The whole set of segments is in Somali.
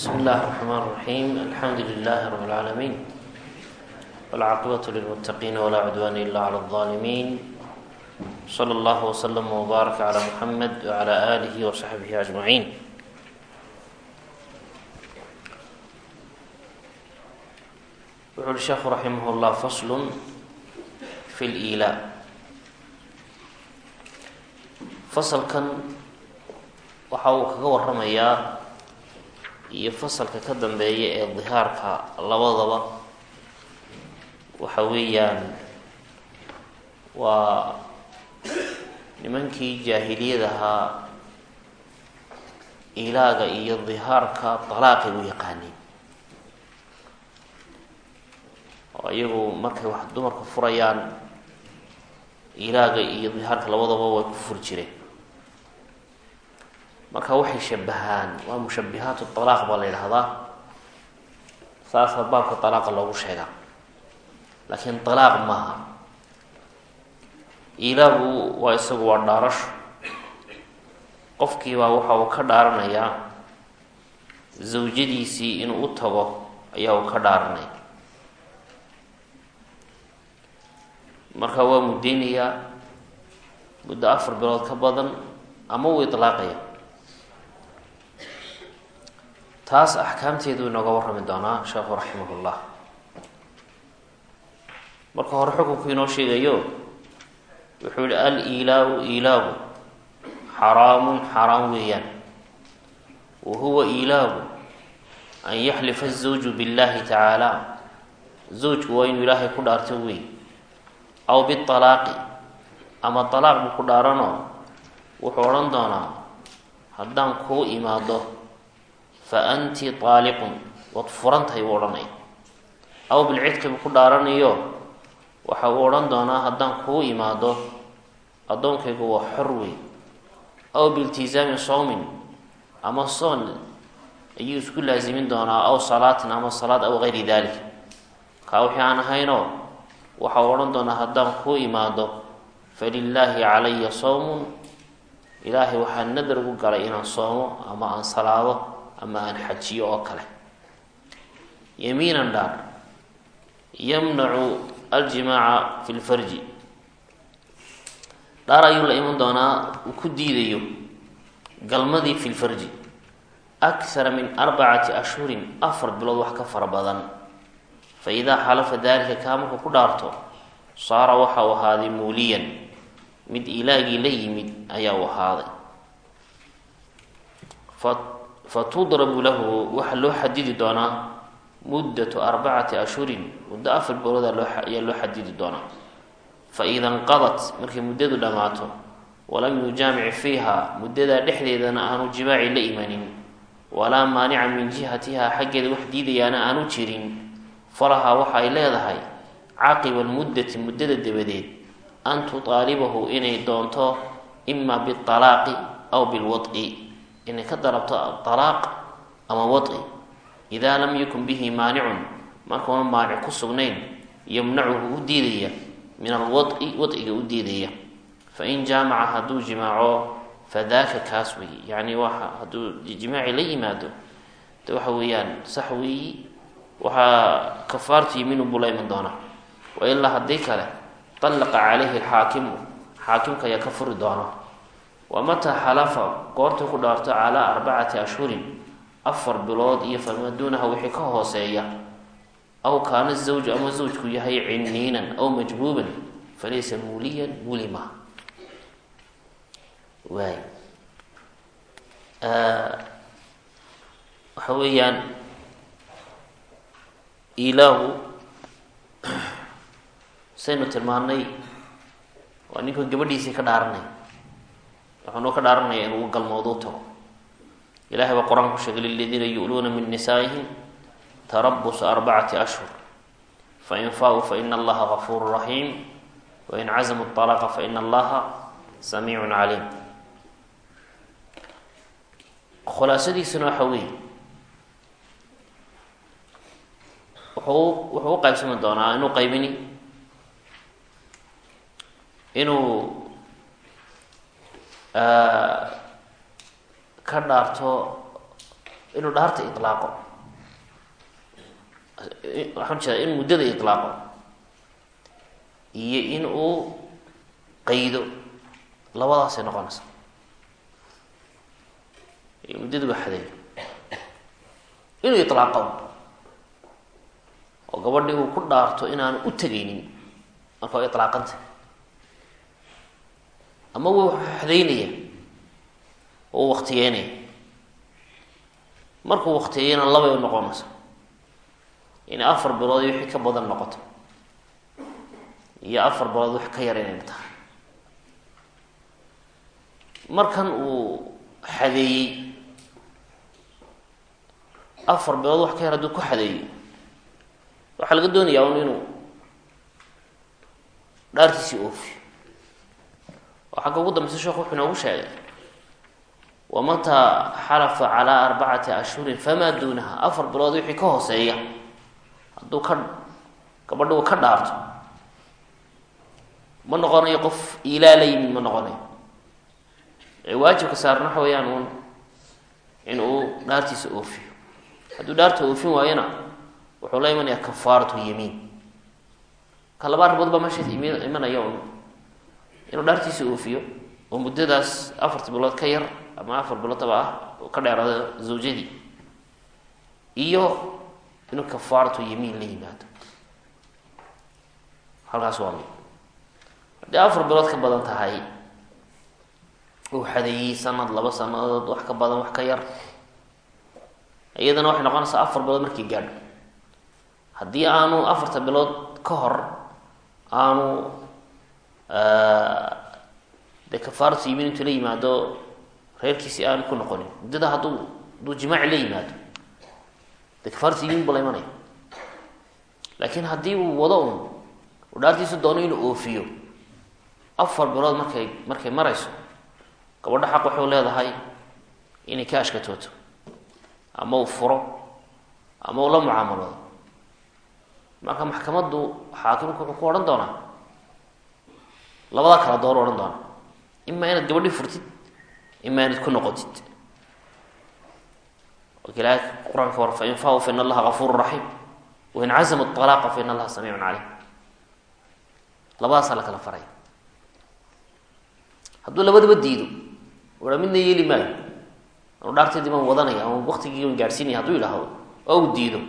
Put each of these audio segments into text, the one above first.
بsم الlh الرحmن الرحيم الحمdu لله رب العاalمين والعاaqبة للمتقين ولا عدوان إلا على الظالمين صلى الله وسلم وbارك على محمد وعلى آله وصحبه أجمعين wuxu uhi sheekhu raximah الlah fasl في الإيلاء faslkan waxa uu kaga waramayaa iyo fasalka ka dambeeya ee dihaarka labadaba waxa weeyaan waa nimankii jaahiliyadahaa ilaaga iyo dihaarka dalaaqay u yaqaaneen oo iyagu markay wax dumarka furayaan ilaaga iyo dihaarka labadaba way ku furi jireen marka waxay shabahaan waa mushabihaat alaaq baa la yidhahdaa saasa baabka alaaqa loogu sheegaa. Laakiin alaaq maaha. Ilaagu waa isagu waa dhaarasho qofkiibaa waxa uu ka dhaaranayaa zawjadiisii inuu u tago ayaa uu ka dhaaranaya marka waa muddeynayaa muddo afar bilood ka badan ama uu ilaaqaya taas axkaamteedu inooga warrami doonaa sheekhu raximahullah. Marka hore xukunku inoo sheegayo wuxuu yihi al-iilaagu iilaagu xaraamun xaraam weeyaan. Wa huwa iilaagu an yaxlifa azawju billahi tacaala. Zawjku waa inuu ilaahay ku dhaarto wey aw bialaaqi ama alaaq buu ku dhaaranoo wuxuu odhan doonaa haddaan kuu imaado fa anti taaliqun waad furan tahay buu odhanaya aw bilcidqi buu ku dhaaranayo waxa uu odhan doonaa haddaan kuu imaado addoonkaygu waa xor wey aw biiltizaami sawmin ama soon ayuu isku laasimin doonaa aw salaatin ama salaad aw gayri dalik kaa wixii aan ahaynoo waxa uu odhan doonaa haddaan kuu imaado falilaahi calaya sawmun ilaahay waxaa nadar ugu galay inaan soomo ama aan salaado ama aan xajiyo oo kale. Yamiinan dhaar yamnacu aljimaaca fi lfarji dhaar ayuu la iman doonaa uu ku diidayo galmadii fi lfarji akhara min arbacati ashhurin afar bilood wax ka fara badan. Fa idaa xalafa daalika kaa markuu ku dhaarto saara waxa uu ahaaday muuliyan. Mid ilaagii la yimid ayaa uu ahaaday fatudrabu lahu waxaa loo xadidi doonaa muddatu arbacati ashhurin muddo afar bilood ayaa loo xadidi doonaa faida inqadat markay muddadu dhammaato walam yujaamic fiiha muddadaa dhexdeedana aanu jimaaci la imanin walaa maanica min jihatiha xaggeeda wax diidayaana aanu jirin falahaa waxa ay leedahay caqiba almuddati muddada dabadeed an tutaalibahu inay doonto ima bialaaqi aw bilwad'i inay ka dalabto alaaq ama wadi idaa lam yakun bihi maanicun markuuna maanic ku sugnayn yamnacuhu u diidaya min alwadi wadciga u diidaya. Fain jaamaca hadduu jimaaco fadaaka kaas weeye yacni waa hadduu jimaaci la yimaado de waxa weeyaan sax weeyi waxaa kafaartu yimiinu buu la iman doonaa wa ilaa haddii kale allaqa calayhi alxaakimu xaakimka ayaa ka furi doona wamataa xalafa goorta ku dhaarto calaa arbacati ashhurin afar bilood iyo famaa duunaha wixii ka hooseeya. Aw kaana zawju ama zawjku yahay ciniinan aw majbuuban falaysa muuliyan muli maha waay waxa weeyaan ilaahu saynu tilmaanay waa ninka gabadhiisii ka dhaaranay wuxuunuu ka dhaaranaya inuu galmoodo u tago ilahay baa qur'aan ku sheegay liladiina yu'luuna min nisaa'ihim tarabusa arbacati ashhur. Fain faa-uu faina allaha gafuuru raxiim wain cazamu alaqa faina allaha samiicun caliim. Khulaasadiisuna waxa weeye wuxuu wuxuu u qaybsami doonaa inuu qaybini inuu ka dhaarto inuu dhaarta ilaaqo waxaan jeeda in muddada ilaaqo iyo in uu qaydo labadaasay noqonaysa. Muddadu ba xadeeyo inuu ilaaqo oo gabadhii uu ku dhaarto inaanu u tegaynin marka waa ilaaqanta ama wuu xadeynaya oo waktiyeynaya markuu waktiyeeyana labay noqonaysa inay afar bilood iyo wixii ka badan noqoto. Iyo afar bilood wax ka yar inayna tahay. Markan uu xadeeyey afar bilood wax ka yar hadduu ku xadeeyo waxaa laga doonayaa un inuu dhaartiisii oofiyo. oo xagga ugu dambeysa sheekhu wuxuu inoogu sheegay wamataa xalafa calaa arbacati ashhurin famaa duunaha afar bilood wixii ka hooseeya hadduu ka gabadhi uu ka dhaarto ma noqonayo qof ilaa la yimid ma noqonayo. Ee waajibka saaran waxa weeyaan uun in uu dhaartiisa oofiyo. Hadduu dhaarta oofin waayona wuxuu la imanayaa kafaaratu yamiin. Ka laba arrimood baa meesha inuu dhaartiisa oofiyo oo muddadaas afarta bilood ka yar ama afar biloodaba ah oo ka dheeraado zawjadii iyo inuu kafaaratu yamiin la yimaado. Halkaas waa mid. Haddii afar bilood ka badan tahay uu xadeeyey sanad laba sanadood wax ka badan wax ka yar iyadana waxay noqonaysaa afar bilood markii gaadho haddii aanu afarta bilood ka hor aanu dee kafaaratu yimiin intuu la yimaado reerkiisi aanu ku noqonin. Muddada hadduu hadduu jimaaci la yimaado dee kafaaratu yimiin buu la imanaya. Laakiin haddii uu wado un uu dhaartiisu doono inuu oofiyo afar bilood markay markay marayso gabadho xaq waxuu leedahay inay ka ashkatooto ama uu furo ama uu la mucaamaloodo marka maxkamaddu xaakimku wuxuu ku odhan doonaa labadaa kala door odhan doonaa imaa inaad gabadhi furtid imaa inaad ku noqotid. Ilahay qur'aanka war fain fahu fa in allaha gafuuru raxiim wain cazamu alaaqa fa in allaha samiicun caleyh labadaasaa la kala faraya hadduu labadaba diido ua midna yeeli maayo. Anu dhaarteedii baan wadanaya ama waktigii baan gaadhsiinaya haduu yidhaahdo oo uu diido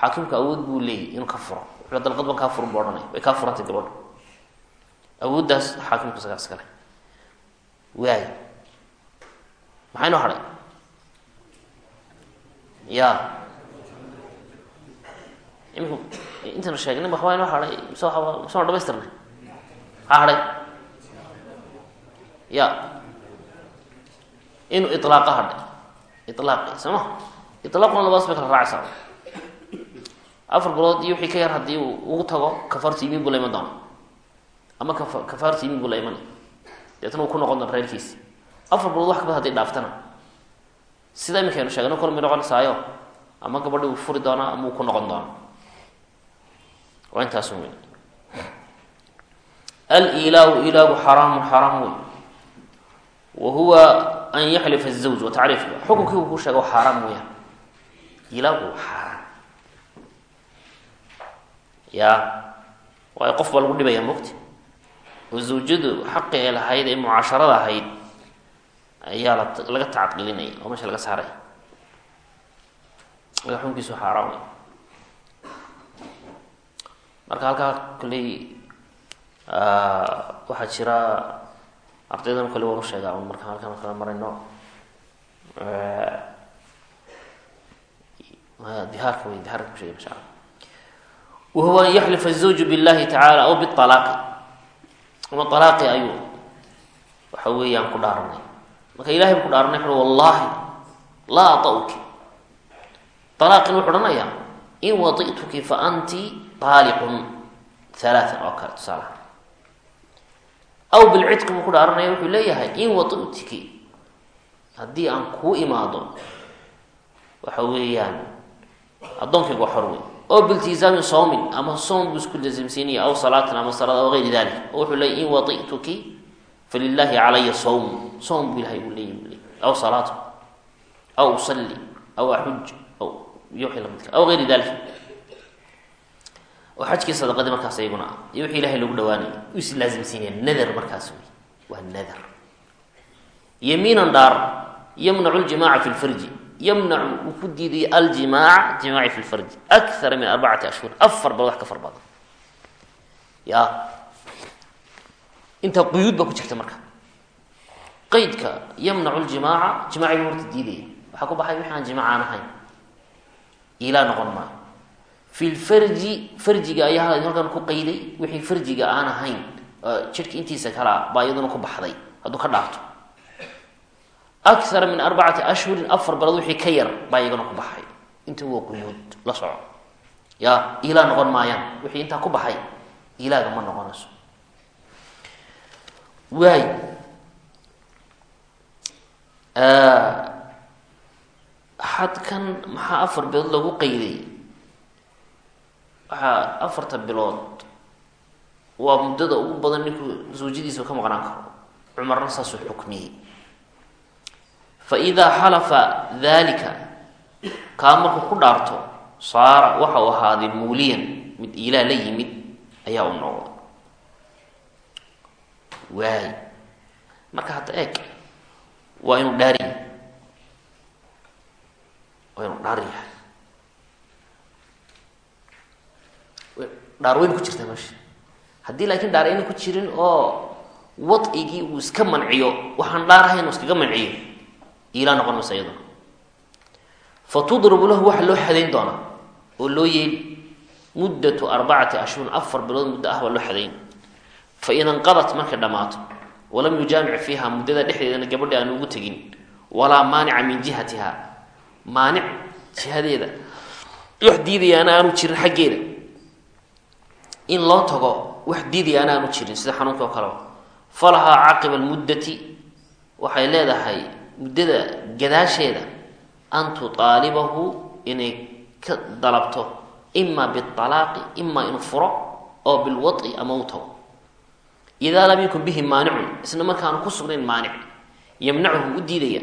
xaakimku awood buu leeyay inuu ka furo. Wuxuu dalqad baan kaa furan bu ohanaya way kaa furantay gabadho awooddaas xaakimku isagaa iskale waay maxaa inoo hadhay ya. Imika intaynu sheegnay waxbaa inoo hadhay mise waa dhamaystirnay maxaa hadhay ya. Inuu ilaaqa hadhay ilaaqi soo ma? Ilaaquna labadaas bay kala raacaysaa afar bilood iyo wixii ka yar haddii ugu tago kafaartu yimiin doona ama kafa kafaartu yimiin buu la imanay deetna uu ku noqon doona reerkiisi afar bilood wax kabad haday dhaaftana. Sida iminkaynu sheegno kol may noqonaysaayo ama gabadhi uu furi doonaa ama uu ku noqon doona waa intaasu wey alilaau ilaagu xaraamu xaraam wey wa huwa an yaxlifa الzawj wa tacriifka xukunkii uu ku sheega xaaraam weeyaan. Ilaagu xaaraam ya waayo qof baa lagu dhibaya mogti oo zawjadu xaqi ay lahayd ee mucaasharada ahayd ayaa la laga tacqilinaya oo meesha laga saaraya marka xukunkiisu xaaraam wey marka halkaa kolley waxaa jira ardaydan kole waan usheegaa un marka halkaan kala marayno dihaarka wey dihaarka kushegay masha alla wahuwa an yaxlifa الزawju biاllahi tacala aw bialaaqi ama alaaqi ayuu waxa weeyaan ku dhaaranay marka ilahay bu ku dhaaranay wuxu wallahi laa ata'uki. Alaaqin wuxu odhanayaa in wadi'tuki fa anti taaliqun halaaan oo kale tusaalaha aw bilcidqi buu ku dhaaranaya wuxuu leeyahay in wadi'tiki haddii aan kuu imaado waxa weeyaan addoonkayga waa xor wey oo biltizaami sawmin ama soom buu isku lazimsiinaya aw salaatin ama salaad aw gayri dalik. Oo wuxuu leeyay in wadi'tuki falilaahi calaya sawm. Soom buu ilahay uu leeyay aw salaatu aw usalli aw axuj iyo wixii lamidka aw gayri dalika oo xajkii sadaqadii markaas iyaguna ah iyo wixii ilahay lagu dhawaanaya u is laasimsiinaya nader markaas wey waa nader yamiinan dhaar yamnacu ljimaaca fi lfarji yamnacu uu ku diiday aljimaaca jimaaci fi lfarji akara min arbacati ashhur afar bal wax ka far badan. Ya. Intaa quyuud baa ku jirta marka. Qaydka yamnacu ljimaaca jimaaciga horta diidaya. Waxaa ku baxay wixi aan jimaac aan ahayn. Ilaa noqon maayo fi lfarji farjiga ayaa halkan ku qayday wixii farjiga aan ahayn jidhka intiisa kalea baa iyaduna ku baxday. Hadduu ka dhaarto akara min arbacati ashhurin afar balood wixii ka yar baa iyagana ku baxay inta waa quyuud la soco ya ilaa noqon maayaan wixii intaa ku baxay ilaaga ma noqonayso waay xadkan maxaa afar bilood lagu qayday waxaa afarta bilood waa muddada ugu badan ninku zawjadiisa ka maqnaan karo cumarna saasuu xukmiyey fa idaa xalafa dalika kaa markuu ku dhaarto saara waxa uu ahaaday muuliyan mid ilaah la yimid ayaa u noqda waay marka hadda eeg waa inuu dhaar yahay waa inuu dhaar yahay dhaar weyn ku jirta meesha haddii laakiin dhaar ayna ku jirin oo wadcigii uu iska manciyo waxaan dhaar ahayn uu iskaga manciyo ilaa noqon maysa iyaduna fa tudrabu lahu waxa loo xadayn doonaa oo loo yeeli muddatu arbacati ashhurin afar bilood muddo ah baa loo xadayn. Fa ida inqadat markay dhammaato walam yujaamic fiiha muddada dhexdeedana gabadhi aan ugu tegin walaa maanica min jihatiha. Maanic jihadeeda. Wax diidayaana aanu jirin xaggeeda. In loo tago wax diidayaana aanu jirin sida xanuunka oo kaleba falahaa caqiba almuddati waxay leedahay muddada gadaasheeda an tutaalibahu inay ka dalabto ima bialaaqi ima inuu furo oo bilwai ama u tago. Idaa lam yakun bihi maanicun isna markaanu ku sugnayn maanic yamnachu u diidaya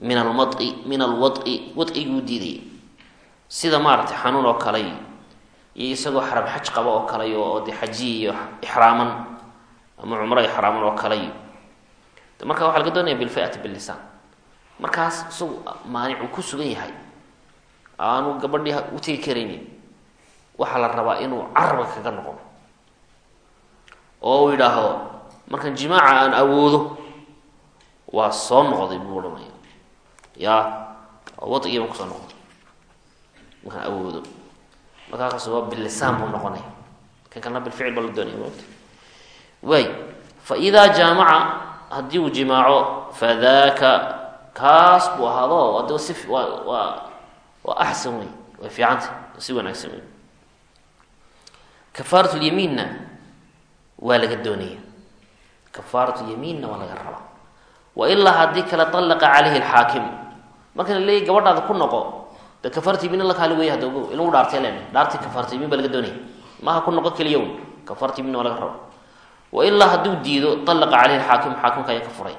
min alwai min alwai wadcigii u diidaya. Sida maaragtay xanuun oo kale iyo isagoo xaram xaj qaba oo kale oo de xajiya ixraaman ama cumro ixraaman oo kale. Marka waxaa laga doonaya bilfiati bilisaan markaas isagu maanic uu ku sugan yahay aanu gabadhii u tegi karaynin waxaa la rabaa inuu carabka kaga noqon oo uu yidhaahdo markan jimaaca aan awoodo waa soo noqday buu odhanaya ya wadigi baan ku soo noqday markaan awoodo. Markaakaas waa bilisaan buu noqonaya kan kalna bilficil baa la doonaya maogta waay fa jaamaca haddii uu jimaaco fadaaka kaas buu ahaado si waa axsan wey way fiicanta si wanaagsan wey kafaarat lyamiinna waa laga doonaya kafaarat lyamiinna waa laga rabaa. Wa haddii kale allaqa caleyhi alxaakim marka leeyay gabadhaada ku noqo de kafaarat yamiin la kaali wey hadda ogo ilagu dhaartay len dhaartii kafaarat yamiin baa laga doonaya. Maaha ku noqo keliya un kafaarat yamiinna waa laga rabaa. Wa hadduu diido allaqa caleyhi alxaakim xaakimka ayaa ka furay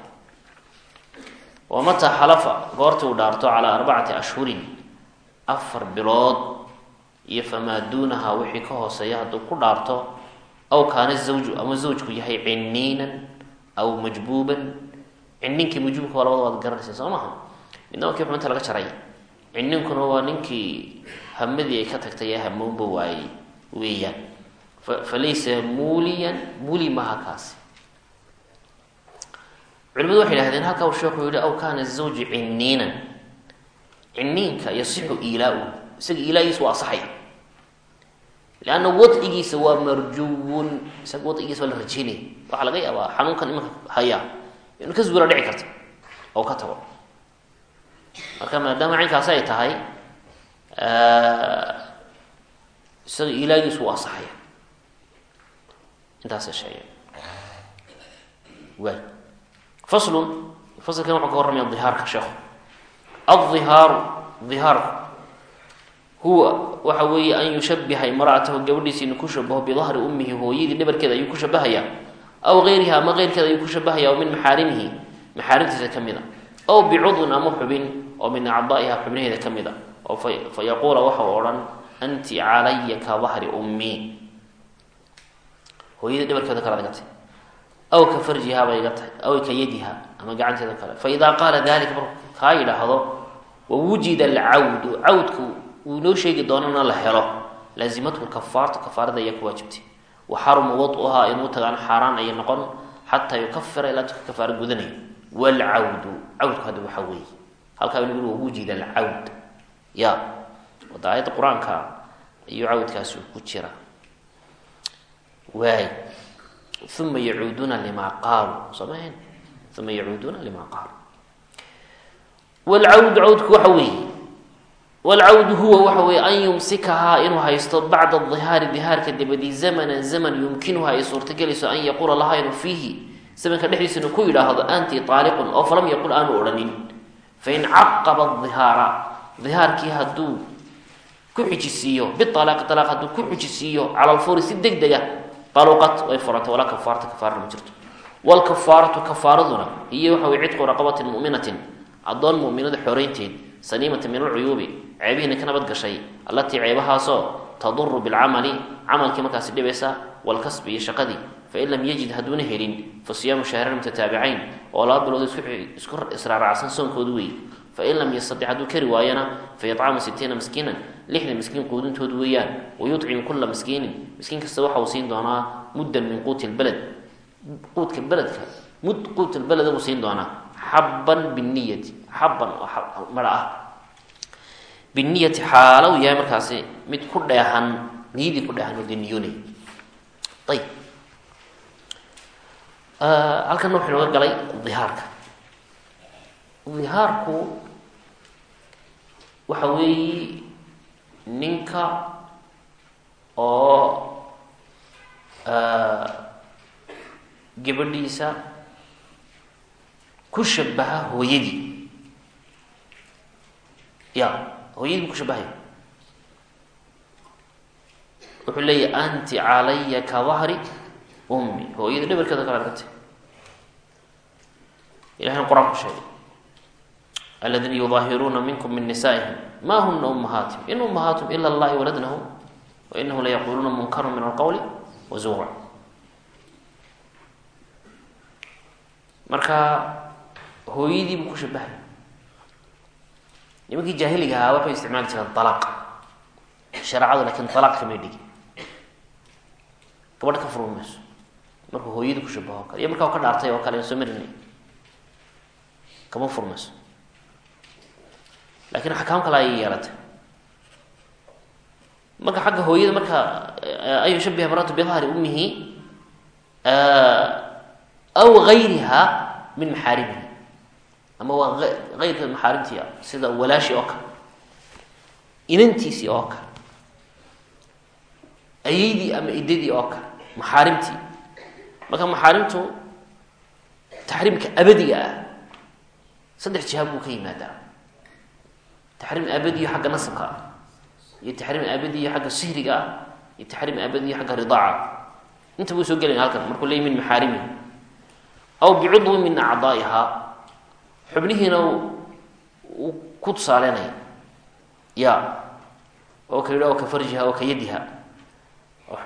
wa mataa xalafa goortii uu dhaarto calaa arbacati ashhurin afar bilood iyo famaa duunaha wixii ka hooseeya hadduu ku dhaarto aw kaana zawju ama zawjku yahay ciniinan aw majbuuban. Ciniinkii majbuubka waa labada garanaysa soo maha? Midna waa kii xubinta laga jaray. Ciniinkuna waa ninkii hamadii ay ka tagtay ee hamoonba waayey weeyaan. Fa laysa muuliyan muuli maha kaasi culimadu waxay idhahdeen halkaa uu sheekhu yihi aw kaana zawju ciniinan ciniinka yasixu iilaa-u isaga iilaagiisa waa asaxaya leanna wadcigiisa waa marjuwun isaga wadcigiisa waa la rajeynaya waxaa laga yaabaa xanuunkan imanka hayaa inuu ka zuula dhici karta oo ka tago. Marka maadaama caynkaasi ay tahay isaga iilaagiisu waa asaxaya intaasay sheegeen waay faslun faslkan wuxuu ka warramaya dihaarka sheekhu. Aldihaaru dihaarku huwa waxa weeye an yushabiha imra'atahu gabadhiisa inuu ku shabaho bidahri ummihi hooyadii dhabarkeeda ayuu ku shabahayaa aw gayriha ama keyrkeeda ayuu ku shabahaya oo min maxaarimihi maxaarimtiisa ka mid a aw bicudwin ama xubin oo min acdaa'iha xubnaheeda ka mid a oo fa yaquula waxa u odhan aw ka farjihaa bay iga tahay aw ka yadiha ama gacanteeda kale. Fa idaa qaala dalika marku kaa yidhaahdo wawujida alcawdu cawdku uu inoo sheegi doonana la helo. Laazimathu kafaartu kafaarada ayaa ku waajibtay. Wa xaruma waduhaa inuu tagaan xaaraan ayay noqon xataa yukafira ilaa tuka kafaaro gudanaya. Wlcawdu cawdku hadda waxaa weeye. Halkaa inu wawujida alcawd. Ya wada qur'aanka ayuu cawdkaasi ku jira waay uma yacuuduuna limaa qaaluu soo uma yacuuduuna limaa qaaluu wlcawdu cawdku waxa weeye wlcawdu huwa waxa weeye an yumsikahaa inuu haysto bacda dihaari dihaarka dabadii zamanan zaman yumkinuha ay suurtagelayso an yaquula lahaa inuu fiihi zamanka dhexdiisa inuu ku yidhaahdo anti aaliqun oo falam yaqul aanu odhanin fain caqaba dihaara dihaarkii hadduu ku xujisiiyo bialaaqi alaaq hadduu ku xujisiiyo cala si deg dega qaluqat way furantay walaa kafaarata kafaarana ma jirto wlkafaaratu kafaaraduna hiyo waxa wey cidqu raqabatin muminatin addoon muminada xoreynteed saniimata min alcuyuubi ceebihiina ka nabad gashay allatii ceebahaasoo taduru bilcamali camalkii markaasi dhibaysa walkasbi iyo shaqadii fain lam yajid hadduuna helin fa siyaamu shahrayn mutataabicayn oo laba bilood isku israaracsan soonkoodu wey fain lam yastatic hadduu kari waayana fa yطcamu sitiina miskiinan lixdan miskiin quudintoodu weeyaan wayuطcimu kula miskiinin miskiin kasta waxa uu siin doonaa muddan min quuti lbaled quudka beledka mud quut lbaled buu siin doonaa xabban biniyati xabban oo mara ah biniyati xaala uu yahay markaasi mid ku dheehan niyadii ku dheehan oo dee niyoonay ayb halkan wuxuu inooga galay dihaarka dihaarku waxa weeye ninka oo gabadhiisa ku shabaha hooyadii. Ya hooyadii buu ku shabahaya. Wuxuu leeyahy anti calaya ka dahri ummi. Hooyada dhabarkeeda kale argantay ilahayna qur'aanku sheegay aladiina yudaahiruuna minkum min nisaa'ihim ma huna ummahaatihim in ummahaatum ila allahi waladnahum wa inahu layaquluuna munkaru min alqowli wa zuura marka hooyadii buu ku shabahay nimankii jaahiliga ahaa waxay isticmaali jireen alaaq shareecadu laakiin alaaq kamay dhigi gabadha ka furmi mayso hooyadii ku shabaho kale iyo markaa ka dhaartay oo kale soo marinay kama furmayso laakiin axkaam kale ayay yeelatay. Marka xagga hooyada marka an yushabiha maratu bidahri ummihi aw gayriha min maxaarimihi ama waa eyrka maxaarimtii ah sida walaashi oo kale inantiisii oo kale ayeydii ama idadii oo kale maxaarimtii. Marka maxaarimtu taxriimka abadiga ah saddex jihaab buu ka yimaadaa taxriim abadiyo xagga nasabka ah iyo taxriim abadiyo xagga sihriga ah iyo taxriim abadiyo xagga ridaaca inta buu soo gelaya halkan markuu leey min maxaarimihi aw bicudwi min acdaa'iha xubnihiina uu ku tusaaleenaya ya oo ka yidhi oo ka farjiha oo ka yadiha oo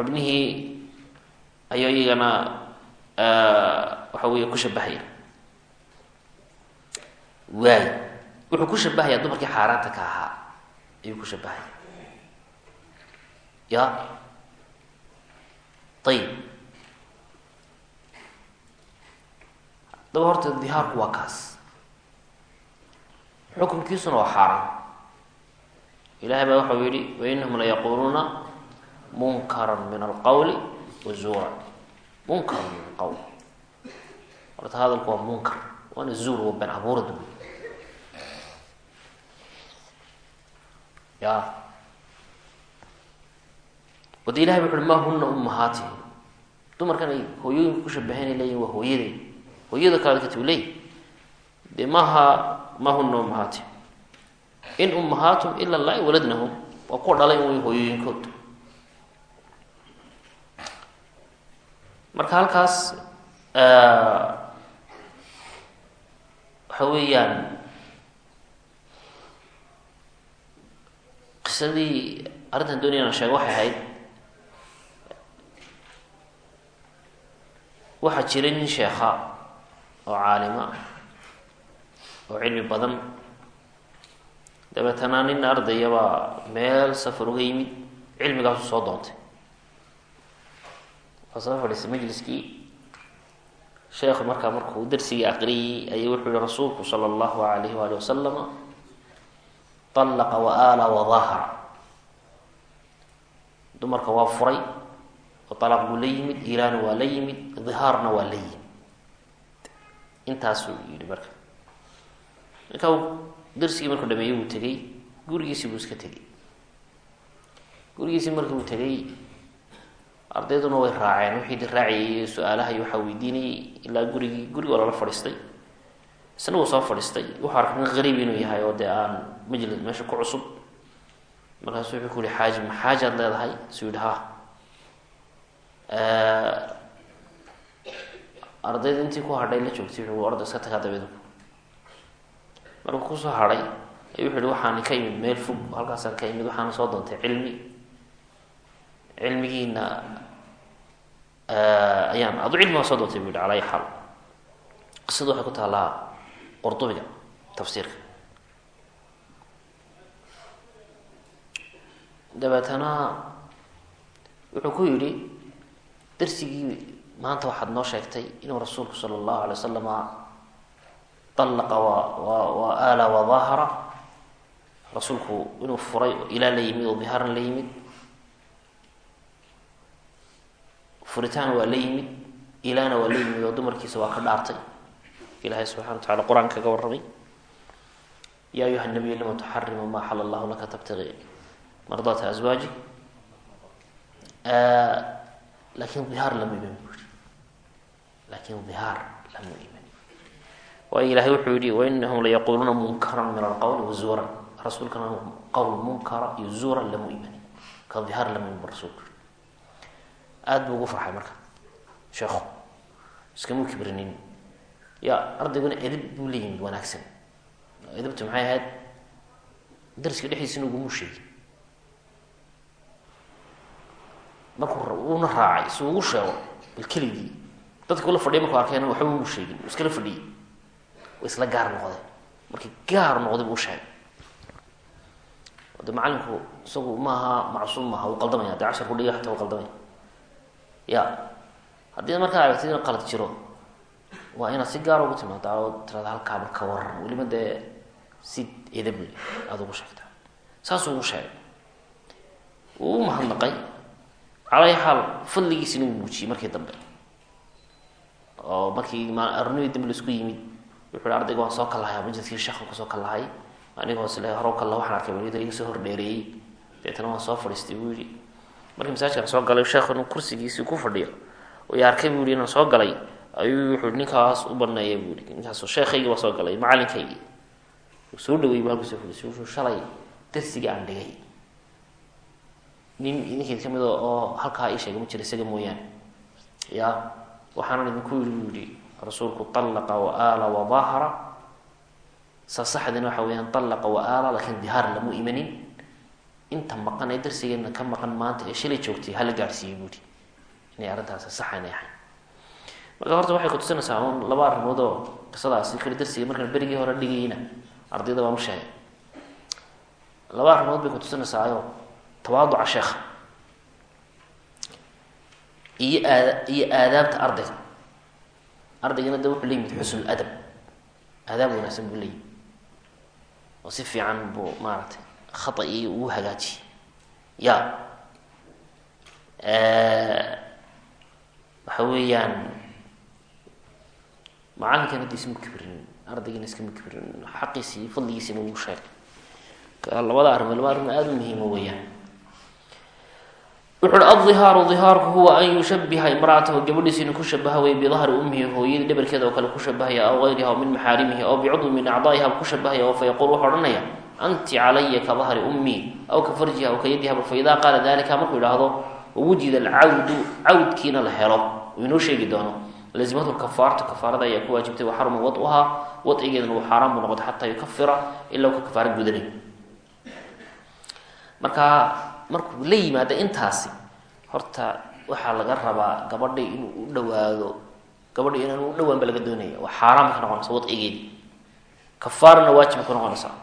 wuxuu ku shabahaya dumarkii xaaraanta ka ahaa. Ayuu ku shabahaya ya. Ayib daba horta dihaarku waa kaas. Xukunkiisuna waa xaaraan. Ilahay baa waxau yihi wainahum layaquuluuna munkaran min alqawli wa zuura. Munkaran min alqawl. Horta hadalku waa munkar waana zuur waa been abuurad ya wada ilahay wuxu uhi ma huna ummahaatihim dumarkan ay hooyooyinka ku shabahaynay leeyihiin waa hooyaday hooyada kale katu leey dee maaha ma huna ummahaatihim in ummahaatum ila lahi waladnahum waa kuwa dhalay way hooyooyinkood. Marka halkaas waxa weeyaan qisadii arrintan doonaya sheego waxay ahayd waxaa jiray nin sheekha oo caalima oo cilmi badan. Dabeetana nin ardayabaa meel safar uga yimid cilmigaasu soo doontay. Waa soo fadhiistay majliskii sheekhu markaa markuu darsigii aqriyey ayay wuxuu yihi rasuulku sala allahu alayhi waali wasalama allaqa wa aala wadahara dumarka waa furay oo alaaq buu la yimid ilaana waa la yimid dihaarna waa la yimid. intaasuu yihi marka. marka darsigii markuu dhameeyey wuu tegey gurigiisii buu iska tegey. gurigiisii markii uu tegey ardayduna way raaceen. wixii di raaciyay su'aalaha iyo waxaa weydiinayay ilaa gurigii guriga oo lala fadhiistay isna wuu soo fadhiistay. Wuxuu arkay nin qariib inuu yahay oo dee aan majlis meesha ku cusub. Markaasu wuxuu ku yihi xaaji ma xaajaad leedahay? Suu yihi ha ardayda intii ku hadhay la joogtay wuxuu orda iska tagaa dabeedu. Markuu ku soo hadhay ayuu wuxu yihi waxaan ka imid meel fog. Halkaasaan ka imid waxaana soo doontay cilmi. Cilmigiina ayaan adu cilmi waa soo doontay bu yihi calaa xaal. Qisadu waxay ku taallaa qurdubiga tafsiirka dabeetana wuxuu ku yidhi darsigii maanta waxaad noo sheegtay inuu rasuulku sala allahu alay wasalama allaqa wa wa wa aala wadahara rasuulku inuu furay ilaa la yimid oo bihaaran la yimid. Furitaan waa la yimid ilaana waa la yimid oo dumarkiisa waa ka dhaartay ilahay subxana wa tacala qur'aan kaga warramay. Ya ayuha nabiy lima tuxarimu ma axala allahu laka tabtagi mardaata aswaaji laakiin dihaar lama iman bu yihi laakiin dihaar lama iman waayo ilahay wuxuu yihi wainahum layaquluuna munkaran min alqowli wazuuran rasuulkana qowl munkara iyo zuuran lama iman ka dihaar lama iman rasuulku aada buu ugu farxay marka. Sheekhu iskama kibrinin ya ardayguna edib buu yimid wanaagsan. Edibtu maxay ahayd? Darska dhexdiisana ugumuu sheegin markuu raacay si ugu sheego bal keligii dadka ula fadhiya markuu arkayna waxba umu sheegin uu iskala fadhiyey way isla gaar noqdeen markii gaar noqday buu usheegay de macalinku isagu maaha macsuum maaha wuu qaldamaya dee cashar kudhiga xataa wuu qaldamaya. Ya haddii markaa aragtid in qalad jiro waa inaad si gaar ugu timaadaa oo tirada halkaa marka waran weliba dee si edable aada ugu sheegtaa. Saasuu ugu sheegay. Wuu mahadnaqay. Calay xaal fadligiisina wuu muujiyey markii dambe. Oo markii arnimii dambe la isku yimid wuxu hi ardayga waan soo kallahay majliskii sheekhan ka soo kallahay. Anigoo isle horow kalla waxaan arkay walido iga soo hordheereeyey deetana waan soo fadhiistay buu yihi markii masaajkaan soo galay sheekhu inuu kursigiisii ku fadhiyo y arkay buu yihi inaan soo galay ayuu wuxuu ninkaas u baneeya yihi ninkaas sheekhaygii waa soo galay macalinkaygii soo dhaweeyey bu soo fadhiisay wuxuu shalay darsigii aan dhigay. Nin idinkeed ka mid oo halkaa ii sheegay ma jira isaga mooyaane. Ya waxaanan idinku yidhi buu yihi rasuulku allaqa wa aala wadahara sa saxdina waxa weyaan allaqa wa aala laakiin dihaar lamu imanin. Inta maqan ee darsigeena ka maqan maanta ee shalay joogtay hala gaadhsiiyey buuhi inay arrintaasi saxaynay ahayn marka horta waxay kutusinaysaa un laba arrimood oo qisadaasi kale darsiga markaan berigii hore dhigayna ardayda waan u sheegay. Laba arrimood bay kutusinaysaayoo tawaaduca sheekha iyo aada iyo aadaabta ardayga ardaygana de wuxuu la yimid xusnul aadaab wanaagsan buu la oo si fiican buu maaragtay khata iyo ugu hagaajiyey ya waxa weeyaan macalinkana de isma kibrin ardaygana iskama kibrin xaqiisii fadligiisina ugu sheegay. Labada arrimood laba arrimo aada u muhiima weeyaan. Wuxu uhi aldihaaru dihaarku huwa an yushabiha imraatahu. Gabadhiisa inuu ku shabaha wey bidahri ummihi hooyadii dhabarkeeda oo kale ku shabahaya aw gayriha o min maxaarimihi aw bicudwi min acdaa'iha ku shabahaya fayaquul wuxuu odhanaya anti calaya ka dahri ummii aw ka farjiha aw ka yadihaba faidaa qaala dalika markuu idhaahdo wawujida alcawdu cawdkiina la helo. Inoo sheegi doono lazimathu kafaaratu kafaarada ayaa ku waajibtay wa xaruma wad'uhaa wadcigeedana uu xaaraan buu noqotay xataa yukafira ilaa ka kafaara gudanay markaa markuu la yimaado intaasi horta waxaa laga rabaa gabadhi inuu u dhawaado gabadhi inaan u dhawaan ba laga doonaya waa xaaraan bay ka noqonaysa wadcigeedi kafaarana waajib bay ka noqonaysaa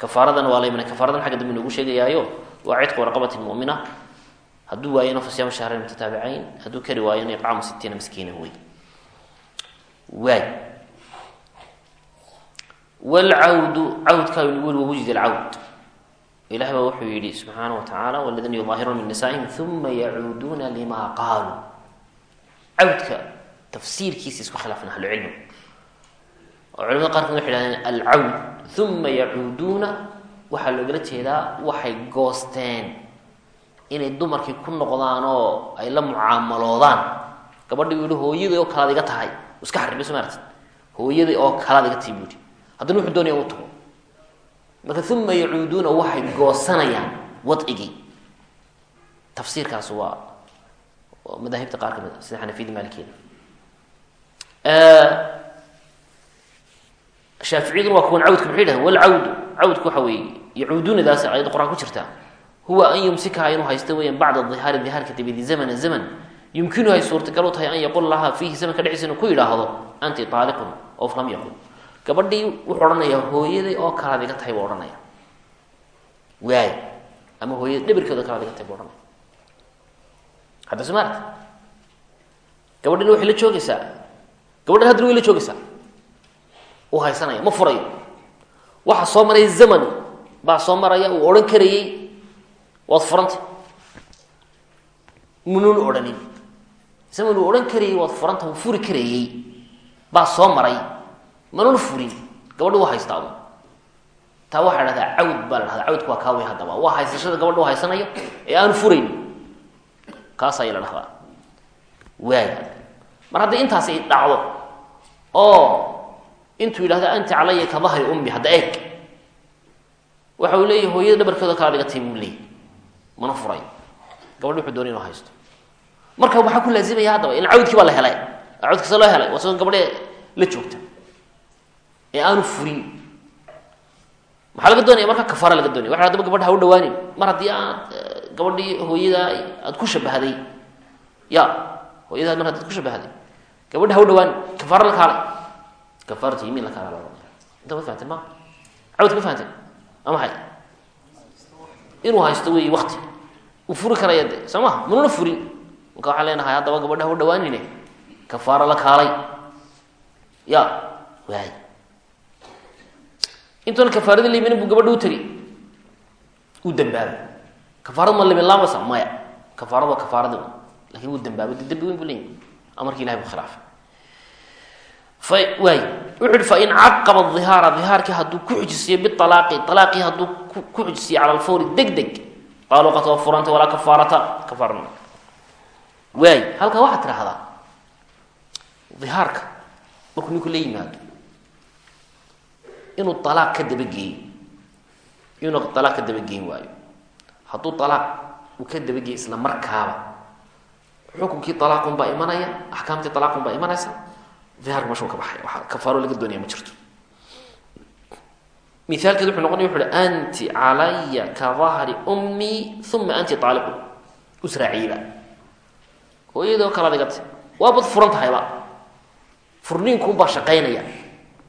kafaaradana waa la imanay kafaaradan xagga dambe noogu sheegayaayo waa cidqu raqabati mumina hadduu waayana fa siyaam shahrayn mutataabicayn hadduu kari waayana icaamu sitiina miskiina wey waay. Wlcawdu cawdkaa nagu weli wawujid alcawd ilahi wuxuu yihi subxaana wa tacaala waladiina yudaahiruuna min nisaa'ihim uma yacuuduuna lima qaaluu. Cawdka tafsiirkiisa isku khilaafan ahlucilmi oo qaarkood waxay hahdeen alcawd uma yacuuduuna waxaa loogala jeedaa waxay goosteen inay dumarkii ku noqdaan oo ay la mucaamaloodaan. Gabadhii u yihi oo kalaad iga tahay. Iska xaribay soo maartid oo kalaad iga tahay buuhi haddana wuxuu doonaya u tago. Marka uma yacuuduuna waxay goosanayaan wadcigii. Tafsiirkaas waa madaahibta qaar ka mid a sida xanafiyada maalikiyada shaaficiyaduna waa kuwan cawdka maxay dhahen walcawdu cawdku waxa weeye yacuuduunadaas ayadda qur'aan ku jirtaa huwa an yumsikaha inuu haysto weeyaan bacda dihaari dihaarka dabadi zamana zaman. Yumkinuhu ay suurtagal u tahay an yaqul lahaa fiihi zamanka dhexdiisa inuu ku yidhaahdo anti aaliqun of lam yaqul. Gabadhii wuxuu odhanayaa hooyaday oo kalaad iga tahay buu odhanaya. Waay ama hooyada dhibirkeeda kalaad iga tahay buu ohanaya hadda soo maarta gabadhina waxay la joogaysaa gabadhan haddana way la joogaysaa uu haysanaya ma furayo. Waxa soo maray zaman baa soo maraya uu odhan karayey waad furanta munuun odhanin. Zaman uu odhan karayey waad furanta uu furi karayey. Baa soo maray. Manuna furin. Gabadha waa haysta adu taa waxaa dhahdaa cawd baa la dhahdaa cawdku waa kaa wey haddaba. Waa haysashada gabadha u haysanayo ee aanu furayn. Kaas ayaa la dhahdaa waaya mar haddii intaas ay dhacdo oo intuu yidhahdo anti calaya ka dahri ummi hadda eeg. Waxa uu leeyahy hooyada dhabarkeeda kala dhigatay mana furay gabadhi wuxuu doonay inu haysto. Marka waxaa ku laazimaya haddaba in cawdkii baa la helay. Cawdka se loo helay waa sidoo gabadhe la joogta. Ee aanu furin. Maxaa laga doonaya marka kafaara laga doonaya. Waxa adaba gabadha ha u dhawaanin. Mar haddii aad gabadhii hooyada aad ku shabahday ya hooyada mar haddi ad ku shabahday gabadha ha u dhawaanin. Kafaara la kaalay. Kafaaratu yimiin la kaala la ohanaya inta ma fahanteen? Ma maxay inuu haysto wey wakti uu furi karaya de soo manuna furin. Marka waxaan leenahay haddaba gabadha ha dhawaanine. Kafaara la kaalay. Ya waay intuuna kafaarada liibinin buu gabadha u tegay uu dambaabay. Kafaaradu ma limin laamasa maya. Kafaaradu waa kafaaradi. Lakin wuu dambaabay. De dambi weyn bu leeyahy amarki ilahay bu khilaafay fa waay. Wuxu uhi fain caqaba dihaara dihaarkii hadduu ku xujisiiyo bialaaqi alaaqii hadduu ku xujisiiyo cala alfawri deg deg qaaluu qad waa furanta walaa kafaarata. Kafaara waay. Halkaa waxaad tidhaahdaa dihaarka markuu ninku la yimaado inuu alaaq ka dabageeyo inuu alaaq ka dabageyn waayo. Hadduu alaaq uu ka dabageeyo isla markaaba xukunkii alaaqun baa imanaya axkaamtii alaaqun baa imanaysa dihaarka mashuu ka baxay waaa kafaaro laga doonaya ma jirto. Miaalkeed wuxuu noqonaya wuxu uhi anti calaya ka dahri ummii uma anti aaliqu usraaciiba hooyadoo kala dhigata waabad furan tahayba furniinkuunbaa shaqaynaya.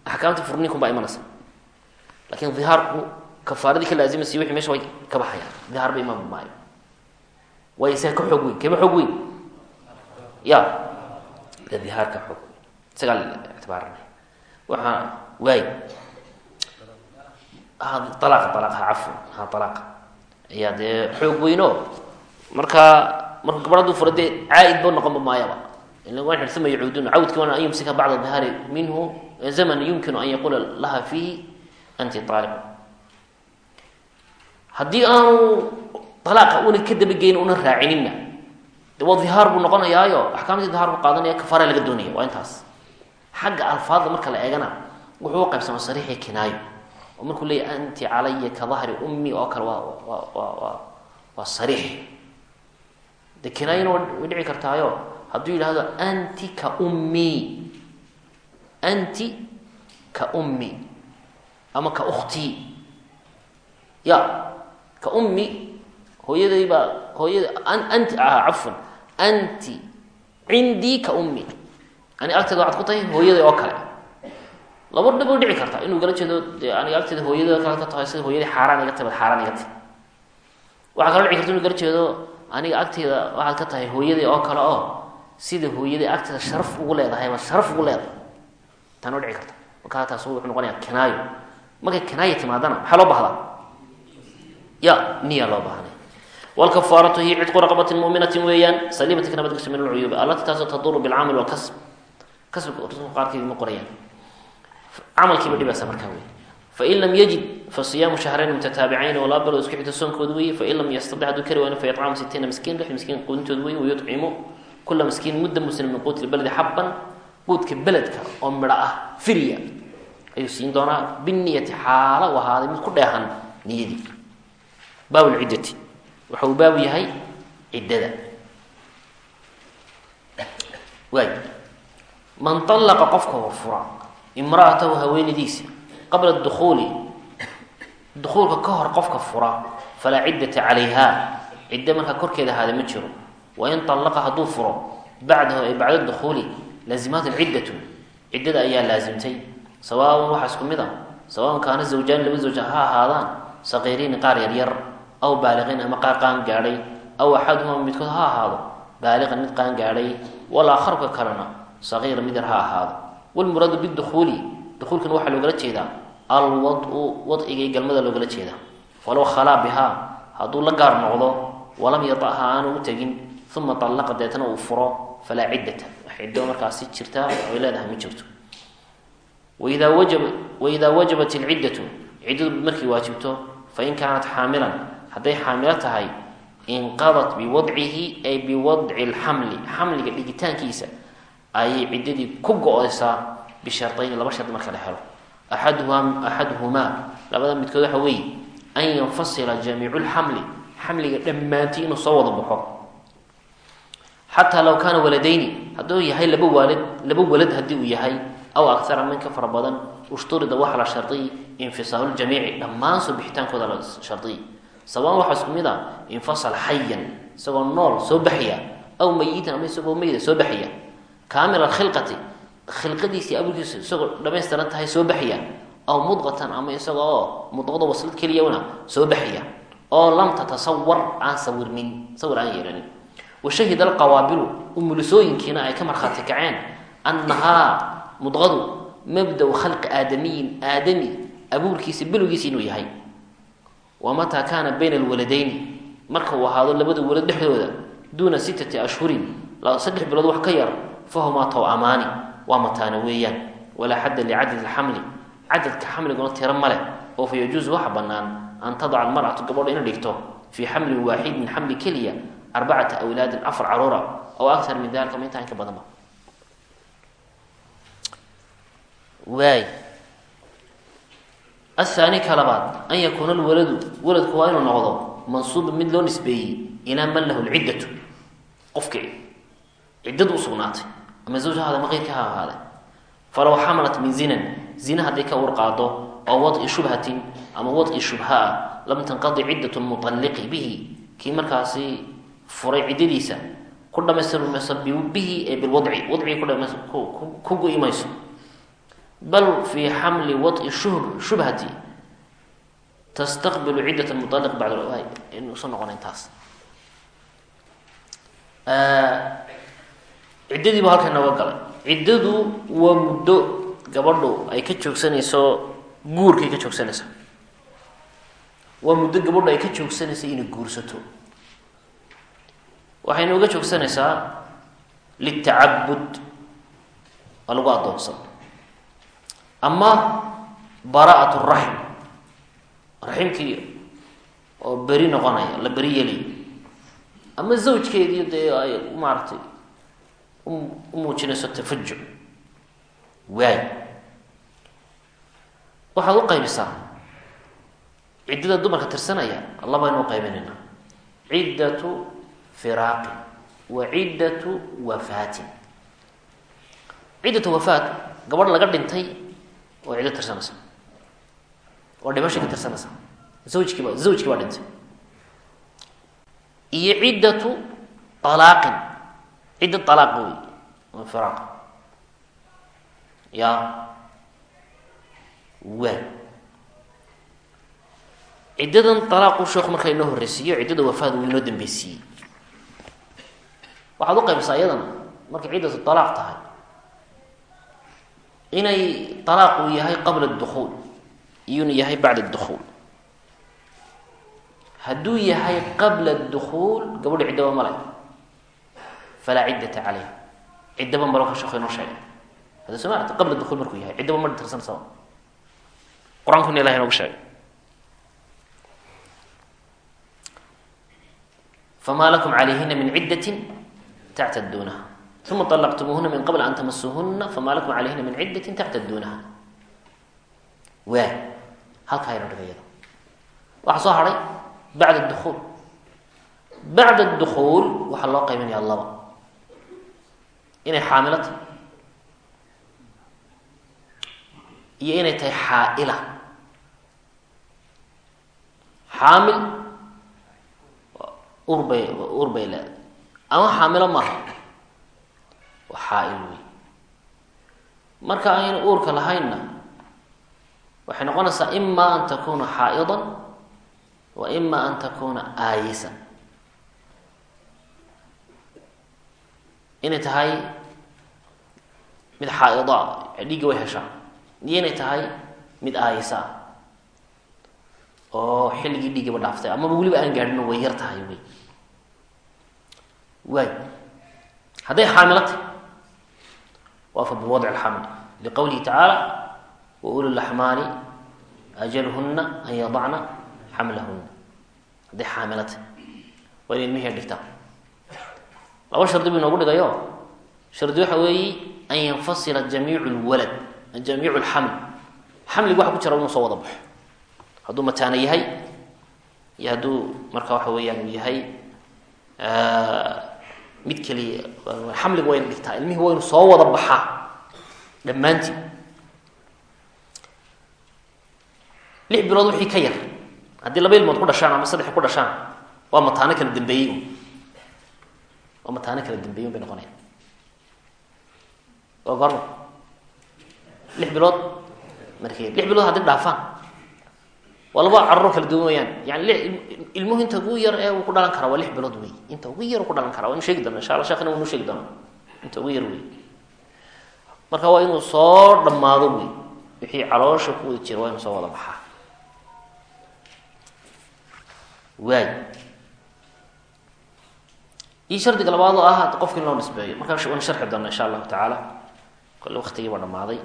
Axkaamtii furniinkuunbaa imanaysa. Lakin dihaarku kafaaradii ka laazimaysa wixii meesha way ka baxayaan. Dihaarba imaam maayo. Waayo ka xoog weyn. Kema xoog weyn? Ya de dihaarka xoog isagaa la ictibaaranaya waxaa waay alaaqa alaaqa cafwan ha alaaqa ayaa dee xoog weyno. Markaa marka gabadh haduu fura dee caaid ba noqonba maayaba. Ila uma yacuuduna cawdki waana an yumsika bacda dihaari minhu zaman yumkinu an yaquula laha fiihi anti aaliqu haddii aanu alaaqa una ka dabageyn una raacininna de waa dihaar buu noqonayaayo. Axkaamtii dihaar qaadanaya kafaara laga doonaya waa intaas xagga alfaadda marka la eegana wuxuu qaybsama sariixi kinaayo. Oo markuu leeyahy anti calaya ka dahri ummi oo kale waa waa waa sariix. De kinaayana way dhici kartaayo hadduu yidhaahdo anti ka ummi anti ka ummi ama ka ukhtii ya ka ummi hooyaday baa hooyada anti cafwan anti cindii ka ummi ani agteeda waxaad ku tahay hooyaday oo kale. Laba dhib dhici karta. Inuu gala jeedo aniga agteeda hooyada kale ka tahay sida hooyadii xaaraan iga baad xaaraan iga tahay waxaa kaloo dhici karta inuu gala jeedo aniga agteeda waxaad ka tahay hooyadii oo kale oo sida hooyadii agteeda sharaf ugu leedahay baad sharaf ugu leedahay. Tanoo dhici karta. Markaa taas wuxuu noqonayaa kinaayo. Markay kinaaya timaadana maxaa loo bahdaa ya niya loo baahday? Wlkafaaratu hiy cidqu raqabati muminatin weeyaan. Saliimati ka nabadgasho min alcuyuubi allati taasoo taduru bilcamal walkasb qaarkeedi ma ah baab yahay ciddada. Waay man allaqa qofka fura. Imra'atahu haweenadiisa. Qabla dukuuli dukuulka ka hor qofka fura falaa ciddata calayha. Ciddo markaa korkeeda ahaada ma jiro. Wain allaqa hadduu furo bacdahu ay bacda dukuuli laazimaat ciddatu ciddada ayaa laasimtay sawaaban waxaa isku mid a sawaaban kaana zawjaani laba zawja ha ahaadaan. Saqiiriini qaar yaryar aw baaliqiin ama qaar qaan gaadhay aw axaduhuma midkood ha ahaado baaliqan mid qaan gaadhay walaakharuka kalena saqiira mid yar ha ahaado. Walmuraadu bidukuuli dukuulkan waxaa loogala jeedaa. Alwadu wadcigay galmada loogala jeedaa. Falow khalaa bihaa hadduu la gaar noqdo walam yataha aanu u tegin uma allaqa deetana uu furo falaa ciddata. Wax ciddo markaasi jirtaa ay leedahay ma jirto. Waidaa wajaba waidaa wajabat alciddatu. Ciddadu markay waajibto fain kaanat xaamilan. Hadday xaamilo tahay inqadat biwadcihi ay biwadci ayay ciddadii ku go'aysaa bishardayn laba shard marka la helo. Axaduhumaa labada midkood waxa weeye an yanfasila jamiicu lxamli xamliga dhammaantii inuu soo wada baxo. Xataa law kaana waladayni hadduu yahay laba waalid laba walad haddii uu yahay aw akara min ka fara badan ushturida waxa la shardiy infisaalu ljamiici dhammaan soo bixitaankooda la shardiy sawaan waxaa isku mid a infasal xayan isagoo nool soo baxaya aw mayitan ama isagoo meyda soo baxaya kaamil alkhilqati khilqadiisii abuurkiisa isagoo dhamaystiran tahay soo baxaya aw mudqatan ama isaga oo mudqado waslad keliyana soo baxaya oo lam tatasawar aan sawirnin sawir aan yeelanin. Washahida alqawaabilu umulisooyinkiina ay ka markhaati kaceen annahaa mudqadu mabda-u khalqi aadamiyin aadami abuurkiisa bilowgiisa inuu yahay wamataa kaana bayna alwaladayni marka uu ahaado labada walad dhexdooda duuna sittati ashhurin saddex bilood wax ka yar fahumaa tawamaani waa mataana weeyaan. Walaa xadda licadad lxamli cadadka xamliguna tiro maleh oo fa waxa bannaan an tadaca almar'atu gabadho ina dhigto fii xamlin waaxidin xamli keliya arbacata awlaadin afar caruura aw aktar min dalika ma intaa badanba. Waay. Athaani ka labaad an yakuuna alwaladu waladku waa inuu noqdo mansuuba mid loo nisbeeyey ilaa man lahu lciddatu qofkii ciddadu usugnaatay ama zawj ha ahaada ma qeyrka ha ahaaday falow xamalat min zinan zina hadday ka warqaado oo wadci shubhatin ama wadci shubha ah lam tanqadi ciddatu lmutalliqi bihi kii markaasi furay ciddadiisa ku dhamaystirmayso bihi ee bilwadci wadcigi ku go-i mayso bal fii xamli wadci shubhati tastaqbilu ciddat mualiq bacd inuusan noqona intaas ciddadiibu halkan nooga galay. Ciddadu waa muddo gabadhu ay ka joogsanayso guurkay ka joogsanaysa waa muddo gabadhu ay ka joogsanaysa inay guursato. Waxayna uga joogsanaysaa litacabud waa lagu addoonsan. Ama bara'at raxm raximkii oo beri noqonaya la beri yelay. Ama zawjkeedii dee ay maaragtay u muujinayso tafajuc waay waxaad u qaybisaa ciddada dumarka tirsanaya labaynu u qaybinayna. Ciddatu firaaqin wa ciddatu wafaatin. Ciddatu wafaat gabadh laga dhintay oo ciddo tirsanaysa. Oo dhimasha ka tirsanaysa. Zawjkiiba zawjkii baa dhintay. Iyo ciddatu alaaqin cidda alaaq wey waa firaaq ya. Waa ciddadan alaaqu sheekhu markaa inoo horreysiiyo ciddada wafaad uu inoo dambeysiiyey waxaad u qaybsaa iyadana markay ciddatu alaaq tahay inay alaaq uu yahay qabla dukuul iyuna yahay bacda dukuul hadduu yahay qabla dukuul gabadha ciddaba male falaa ciddata caleyh ciddaba malo ka inoo sheegay hada soo maarata qabla dukuul markuu yahay ciddaba ma tirsan sama qur'aankuna ilahay inoogu sheegay fma lakum calayhina min ciddati tactaduunaha uma طalaqtumuuhuna min qabl an tamasuuhuna fama lakum calayhina min ciddati tactaduunaha waa halkaa yaro dhigayada waxaa soo hadhay bacda dukuul bacda dukuul waxaa loo qaybinaya laba inay xaamilo iyo inay tahay xaaila. Xaamil urbay ur bay leedahay ama xaamilo maaha waa xaa-il wey marka aynu uurka lahaynna waxay noqonaysaa ima an takuna xaa'idan wa ima an takuna aayisan inay tahay mid xaa-ida dhiigga way heshaa. Iyo inay tahay mid aayisa. Oo xilligii dhiiggaba dhaaftay. Amaba weliba aan gaadhin way yar tahay wey waay hadday xaamilo tahy waa fa biwadci alxaml liqowlihi tacaala wa ulu laxmaani ajalhuna an yadacna xamlahuna hadday xaamilo tahy waa inay ilmihii dhigtaan laba shardi buu inoogu dhigayo shardi waxa weeye an yanfasila jamiicu lwalad jamiicu lxaml xamliga waxa ku jira inuu soo wada baxo. Hadduu mataano yahay iyo hadduu marka waxa weeyaan yahay mid keliya xamliga wayna dhigtaa ilmihii waynu soo wada baxaa. Dhammaantii. Lix bilood wixii ka yar. Haddii laba ilmood ku dhashaan ama saddex ku dhashaan waa mataano kala dambeeyey waa mataano kala dambeeyey un bay noqonaya waa goorma lix bilood markee lix bilood haddii dhaafaan. Waa laba caruro kala duwan weyaan yani ilmuhu inta ugu yar ee uu ku dhalan karaa waa lix bilood wey inta ugu yar ku dhalan karaa waynu sheegi doona insha alla sheekana waynu sheegi doona inta ugu yar wey marka waa inuu soo dhammaado wey wixii caloosha ku jira waa inuu soo wada baxaa. Waay iyo shardiga labaad oo ah qofka in loo nisbeeyo. Markaa waynu sharxi doona insha allahu tacaala. Kole waktigii baa dhamaaday.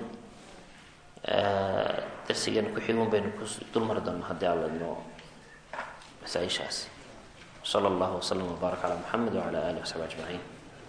Darsigeena ku-xigun baynu ku dulmari doona haddii alla inoo masaaishaasi sala allahu waslama wbaarak calaa muxamed wacala alih wasaxbi ajmaciin